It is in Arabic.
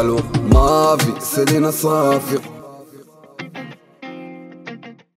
ألو ما في سلينا صافي.